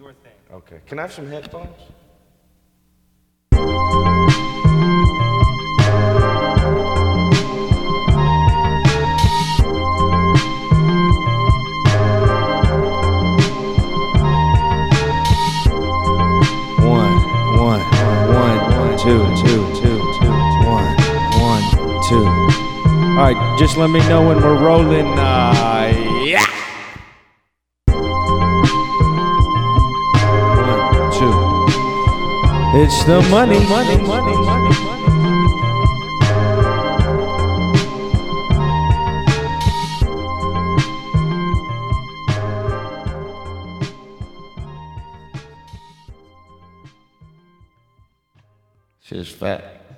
your thing. Okay. Can I have some headphones? One, one, one, one, two, two, two, two, one, one, two. All right, just let me know when we're rolling. Uh, It's the money, money, money, money, money. Shit's fat.